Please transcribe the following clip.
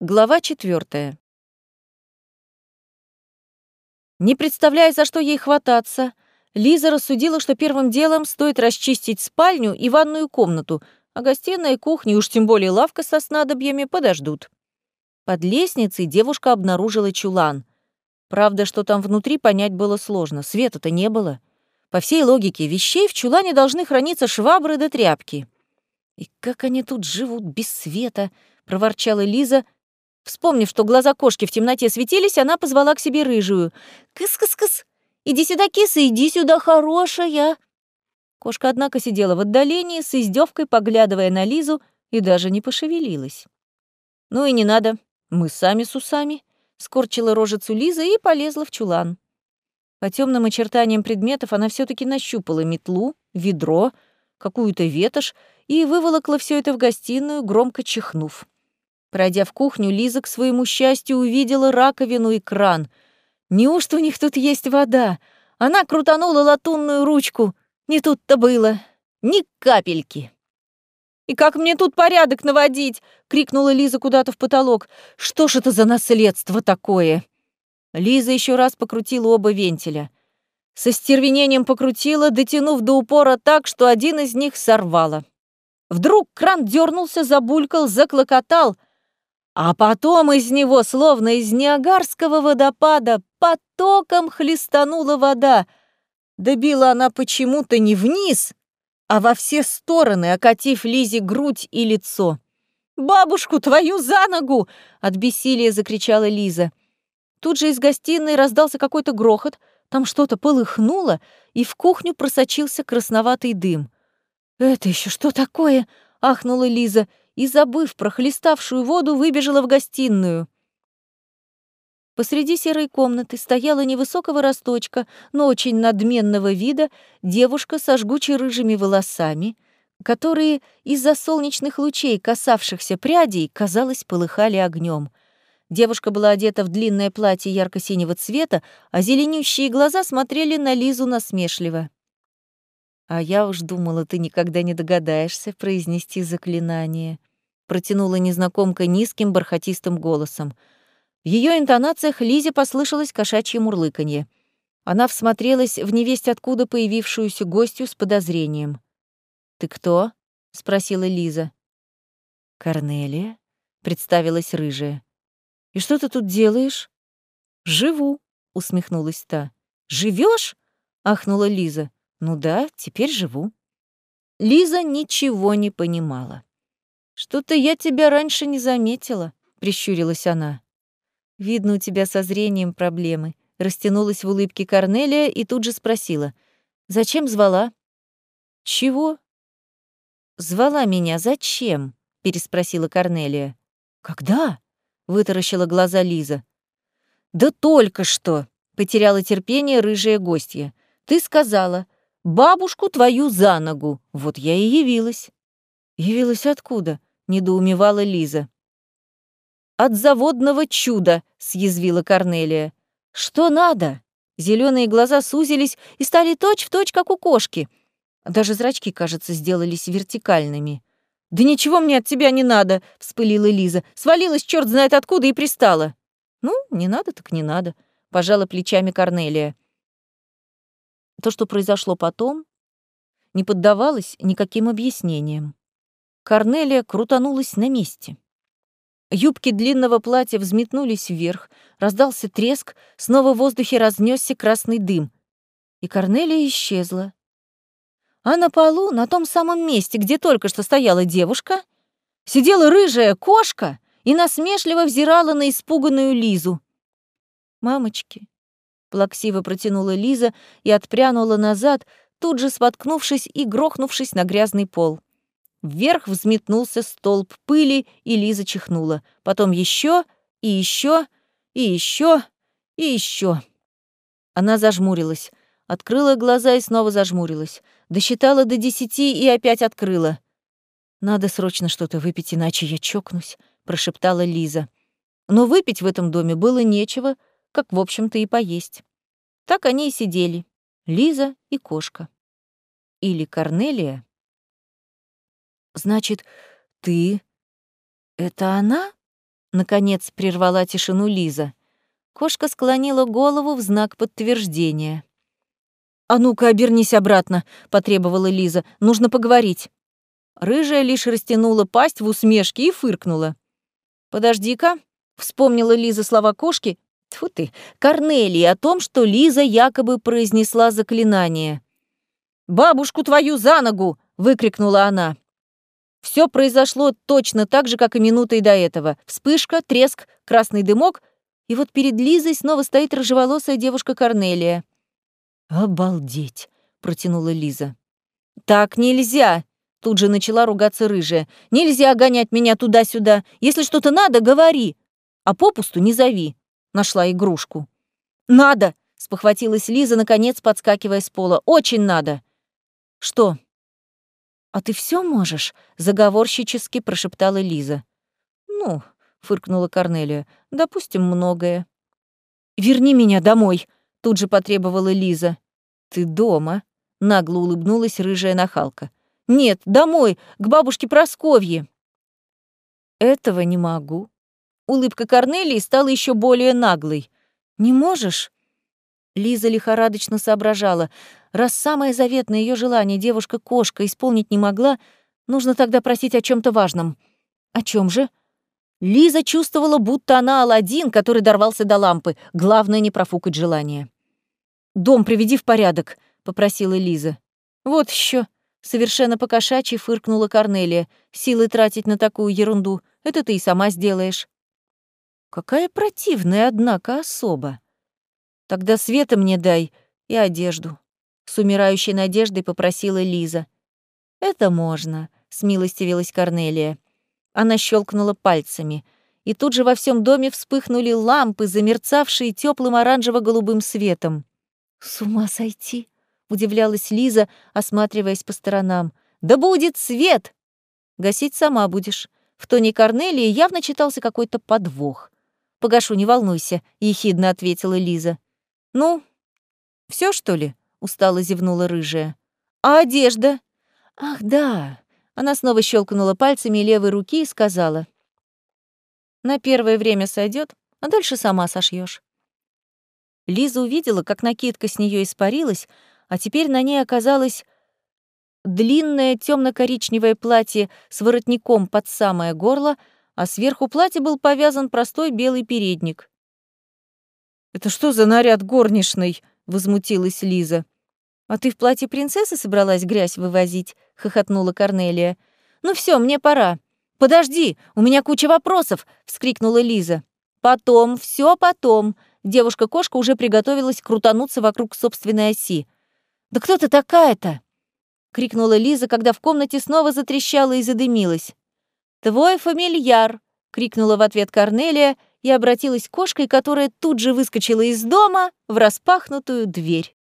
Глава четвертая. Не представляя, за что ей хвататься, Лиза рассудила, что первым делом стоит расчистить спальню и ванную комнату, а гостиная и кухня, уж тем более лавка со снадобьями, подождут. Под лестницей девушка обнаружила чулан. Правда, что там внутри, понять было сложно, света-то не было. По всей логике вещей в чулане должны храниться швабры да тряпки. «И как они тут живут без света?» — проворчала Лиза — Вспомнив, что глаза кошки в темноте светились, она позвала к себе рыжую. «Кыс-кыс-кыс! Иди сюда, киса, иди сюда, хорошая!» Кошка, однако, сидела в отдалении, с издевкой поглядывая на Лизу, и даже не пошевелилась. «Ну и не надо, мы сами с усами», — скорчила рожицу Лиза и полезла в чулан. По темным очертаниям предметов она все таки нащупала метлу, ведро, какую-то ветошь и выволокла все это в гостиную, громко чихнув. Пройдя в кухню, Лиза, к своему счастью, увидела раковину и кран. Неужто у них тут есть вода? Она крутанула латунную ручку. Не тут-то было. Ни капельки. «И как мне тут порядок наводить?» — крикнула Лиза куда-то в потолок. «Что ж это за наследство такое?» Лиза еще раз покрутила оба вентиля. Со стервенением покрутила, дотянув до упора так, что один из них сорвала. Вдруг кран дернулся, забулькал, заклокотал — а потом из него, словно из Ниагарского водопада, потоком хлестанула вода. Добила она почему-то не вниз, а во все стороны, окатив Лизе грудь и лицо. «Бабушку твою за ногу!» — от бессилия закричала Лиза. Тут же из гостиной раздался какой-то грохот, там что-то полыхнуло, и в кухню просочился красноватый дым. «Это еще что такое?» — ахнула Лиза и, забыв про хлеставшую воду, выбежала в гостиную. Посреди серой комнаты стояла невысокого росточка, но очень надменного вида девушка со жгучей рыжими волосами, которые из-за солнечных лучей, касавшихся прядей, казалось, полыхали огнем. Девушка была одета в длинное платье ярко-синего цвета, а зеленющие глаза смотрели на Лизу насмешливо. «А я уж думала, ты никогда не догадаешься произнести заклинание», протянула незнакомка низким бархатистым голосом. В ее интонациях Лизе послышалось кошачье мурлыканье. Она всмотрелась в невесть откуда появившуюся гостью с подозрением. «Ты кто?» — спросила Лиза. «Корнелия», — представилась рыжая. «И что ты тут делаешь?» «Живу», — усмехнулась та. Живешь? ахнула Лиза. «Ну да, теперь живу». Лиза ничего не понимала. «Что-то я тебя раньше не заметила», — прищурилась она. «Видно, у тебя со зрением проблемы», — растянулась в улыбке Корнелия и тут же спросила. «Зачем звала?» «Чего?» «Звала меня зачем?» — переспросила Корнелия. «Когда?» — вытаращила глаза Лиза. «Да только что!» — потеряла терпение рыжая гостья. «Ты сказала, бабушку твою за ногу. Вот я и явилась». «Явилась откуда?» Недоумевала Лиза. «От заводного чуда», — съязвила Корнелия. «Что надо?» Зеленые глаза сузились и стали точь-в-точь, точь, как у кошки. Даже зрачки, кажется, сделались вертикальными. «Да ничего мне от тебя не надо», — вспылила Лиза. «Свалилась черт знает откуда и пристала». «Ну, не надо, так не надо», — пожала плечами Корнелия. То, что произошло потом, не поддавалось никаким объяснениям. Корнелия крутанулась на месте. Юбки длинного платья взметнулись вверх, раздался треск, снова в воздухе разнесся красный дым. И Корнелия исчезла. А на полу, на том самом месте, где только что стояла девушка, сидела рыжая кошка и насмешливо взирала на испуганную Лизу. «Мамочки!» — плаксиво протянула Лиза и отпрянула назад, тут же споткнувшись и грохнувшись на грязный пол. Вверх взметнулся столб пыли, и Лиза чихнула. Потом еще и еще и еще и еще. Она зажмурилась, открыла глаза и снова зажмурилась. Досчитала до десяти и опять открыла. «Надо срочно что-то выпить, иначе я чокнусь», — прошептала Лиза. Но выпить в этом доме было нечего, как, в общем-то, и поесть. Так они и сидели, Лиза и кошка. Или Корнелия, Значит, ты — это она? Наконец прервала тишину Лиза. Кошка склонила голову в знак подтверждения. «А ну-ка, обернись обратно», — потребовала Лиза. «Нужно поговорить». Рыжая лишь растянула пасть в усмешке и фыркнула. «Подожди-ка», — вспомнила Лиза слова кошки, Тьфу ты, Корнелии о том, что Лиза якобы произнесла заклинание. «Бабушку твою за ногу!» — выкрикнула она. Все произошло точно так же, как и минутой до этого. Вспышка, треск, красный дымок, и вот перед Лизой снова стоит рыжеволосая девушка Корнелия. «Обалдеть!» — протянула Лиза. «Так нельзя!» — тут же начала ругаться рыжая. «Нельзя гонять меня туда-сюда. Если что-то надо, говори, а попусту не зови нашла игрушку. «Надо!» — спохватилась Лиза, наконец подскакивая с пола. «Очень надо!» «Что?» «А ты все можешь?» — заговорщически прошептала Лиза. «Ну», — фыркнула Корнелия, — «допустим, многое». «Верни меня домой!» — тут же потребовала Лиза. «Ты дома?» — нагло улыбнулась рыжая нахалка. «Нет, домой, к бабушке Просковье». «Этого не могу», Улыбка Корнелии стала еще более наглой. «Не можешь?» Лиза лихорадочно соображала. Раз самое заветное ее желание девушка-кошка исполнить не могла, нужно тогда просить о чем то важном. О чем же? Лиза чувствовала, будто она Аладдин, который дорвался до лампы. Главное — не профукать желание. «Дом приведи в порядок», — попросила Лиза. «Вот еще. совершенно покошачьи фыркнула Корнелия. «Силы тратить на такую ерунду. Это ты и сама сделаешь». Какая противная, однако, особа. Тогда света мне дай и одежду. С умирающей надеждой попросила Лиза. Это можно, смилостивилась Корнелия. Она щелкнула пальцами, и тут же во всем доме вспыхнули лампы, замерцавшие теплым оранжево-голубым светом. С ума сойти, удивлялась Лиза, осматриваясь по сторонам. Да будет свет! Гасить сама будешь. В тоне Корнелии явно читался какой-то подвох. «Погашу, не волнуйся», — ехидно ответила Лиза. «Ну, все что ли?» — устало зевнула рыжая. «А одежда?» «Ах, да!» Она снова щелкнула пальцами левой руки и сказала. «На первое время сойдет, а дальше сама сошьешь. Лиза увидела, как накидка с нее испарилась, а теперь на ней оказалось длинное темно коричневое платье с воротником под самое горло, а сверху платья был повязан простой белый передник. «Это что за наряд горничной?» — возмутилась Лиза. «А ты в платье принцессы собралась грязь вывозить?» — хохотнула Корнелия. «Ну все, мне пора». «Подожди, у меня куча вопросов!» — вскрикнула Лиза. «Потом, все потом!» Девушка-кошка уже приготовилась крутануться вокруг собственной оси. «Да кто ты такая-то?» — крикнула Лиза, когда в комнате снова затрещала и задымилась. «Твой фамильяр!» — крикнула в ответ Корнелия и обратилась кошкой, которая тут же выскочила из дома в распахнутую дверь.